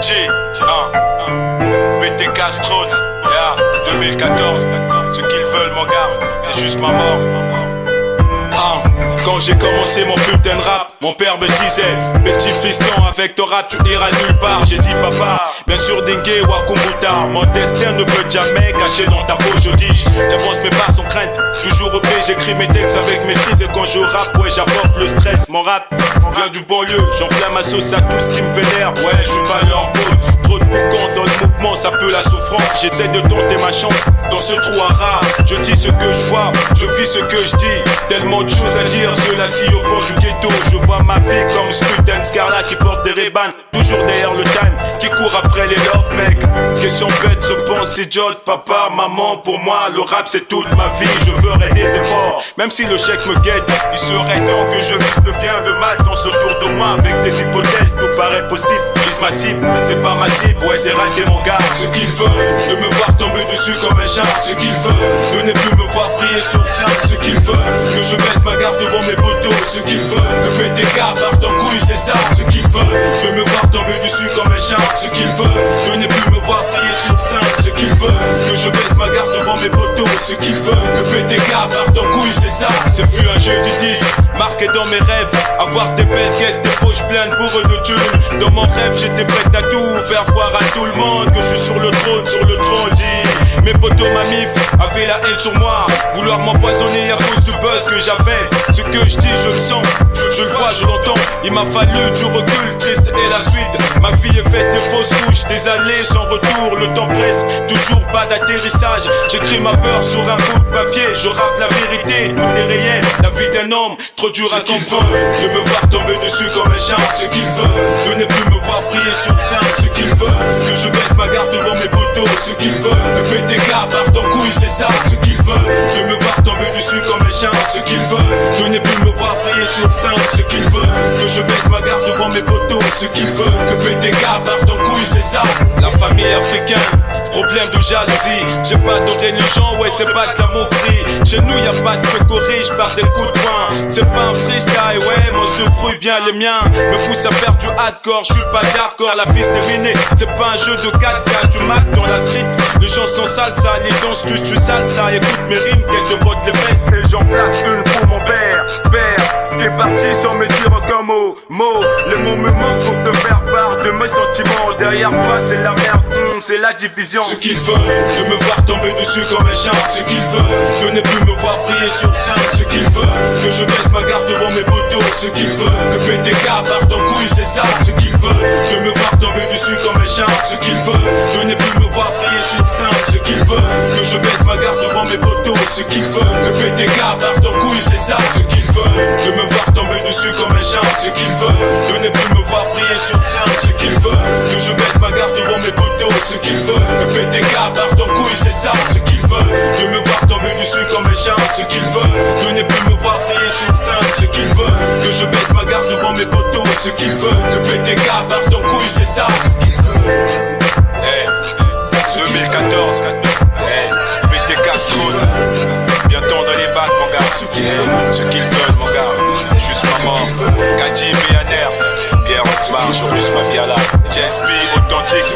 G, hein, BT Castrone, yeah, 2014. Ce qu'ils veulent, gars, c'est juste ma mort. Ah, Quand j'ai commencé mon putain de rap, mon père me disait Petit fiston, avec ton rap, tu iras nulle part. J'ai dit papa, bien sûr dingue Wakumbuta. Mon destin ne peut jamais cacher dans ta peau, je dis. J'avance mes pas sans crainte, toujours au pied, j'écris mes textes avec maîtrise. Et quand je rappe, ouais, j'apporte le stress. Mon rap vient du banlieue, j'enflamme ma sauce à tout ce qui me vénère. Ouais, je suis pas ça peut la souffrance. J'essaie de tenter ma chance dans ce trou à rare. Je dis ce que je vois, je vis ce que je dis. Tellement de choses à dire, cela si au fond du ghetto. Je vois ma vie comme ce putain de scarla qui porte des rébans. Toujours derrière le time, qui court après les love, mec. Question bête, réponse idiote. Papa, maman, pour moi, le rap c'est toute ma vie. Je efforts, même si le chèque me guette. Il serait temps que je vise le bien, le mal dans ce tour de moi. Avec des hypothèses, tout paraît possible. Vise ma cible, c'est pas ma cible, ouais, c'est raté mon gars. Ce qu'il veut, de me voir tomber dessus comme un chat. Ce qu'il veut, de ne plus me voir prier sur scène. Ce qu'il veut, que je baisse ma garde devant mes poteaux. Ce qu'il veut, que mes dégâts partent en couille, c'est ça. Ce qu'il veut, de me voir tomber dessus comme un chat. Ce qu'il veut, de ne plus me voir prier sur scène. Ce qu'il veut, que je baisse ma garde devant mes poteaux. Ce qu'il veut, que mes dégâts partent en couille, c'est ça. Ce fut un jeu du 10, marqué dans mes rêves. Avoir des belles caisses, des poches pleines pour eux de thunes. Dans mon rêve, j'étais prêt à tout faire croire à tout le monde que je suis sur le trône, sur le trône. Dis, mes potos, ma mif, avaient la haine sur moi. Vouloir m'empoisonner à cause du buzz que j'avais. Ce que je dis, je le sens, je, le vois, je l'entends. Il m'a fallu du recul, triste et la suite. Ma vie est faite de fausses couches, des allées sans retour. Le temps presse, toujours pas d'atterrissage. J'écris ma peur sur un bout de papier. Je rappe la vérité, tout est réel. La vie d'un homme, trop dur à comprendre. De me voir tomber dessus comme un chat, ce qu'il veut. De ne plus me voir prier sur scène, ce qu'il veut. Que je baisse ma garde devant mes poteaux, ce qu'il veut. C'est ça, ce qu'il veut. De me voir tomber dessus comme un chat, ce qu'il veut. De ne plus me voir prier sur scène, ce qu'il veut. Que je baisse ma garde devant mes poteaux, ce qu'il veut. Que dégâts partent en couille, c'est ça. La famille africaine, problème de jalousie. J'ai pas de religion, ouais, c'est pas de l'amour gris. Chez nous, y a pas de fécorie, je pars des coups de poing. C'est pas un freestyle, ouais, moi je débrouille bien les miens. Me pousse à faire du hardcore, je suis pas d'hardcore, la piste est minée. C'est pas un jeu de 4K, du mat dans la street. Les gens sont sales, ça, les danses, tu, sale, ça. Écoute mes rimes, qu'elles te les fesses. Et j'en place une pour mon père, père. T'es parti sans me dire aucun mot, mot. Les mots me manquent pour te faire part de mes sentiments. Derrière toi, c'est la merde, hum, c'est la division. Ce qu'il veut, de me voir tomber dessus comme un chat. Ce qu'il veut, de ne plus me voir prier sur scène. Ce qu'il veut, que je baisse ma garde devant mes poteaux. Ce qu'il veut, que dégâts partent en couille, c'est ça. Ce qu'il veut, de me voir tomber dessus comme un chat. Ce qu'il veut, de ne plus me voir prier sur scène. Ce qu'il veut, que je baisse ma garde devant mes poteaux. Ce qu'il veut, que dégâts partent en couille, c'est ça. Ce qu'il veut, de me voir tomber dessus comme un chat. Ce qu'il veut, de ne plus me voir prier sur scène. Ce qu'il veut, que je baisse ma Ce qu'il veut, que mes dégâts partent en couille, c'est ça. Ce qu'il veut, de me voir tomber dessus comme un chat. Ce qu'il veut, de ne plus me voir prier sur scène. Ce qu'il veut, que je baisse ma garde devant mes poteaux. Ce qu'il veut, que mes dégâts partent en couille, c'est ça. Hey, 2014, hey, BT Castro, bientôt dans les bacs, mon gars. Ce qu'ils veulent, mon gars, juste maman, Gadji, Béaner, Pierre Oxmar, Joris Mapiala, JSP, authentique,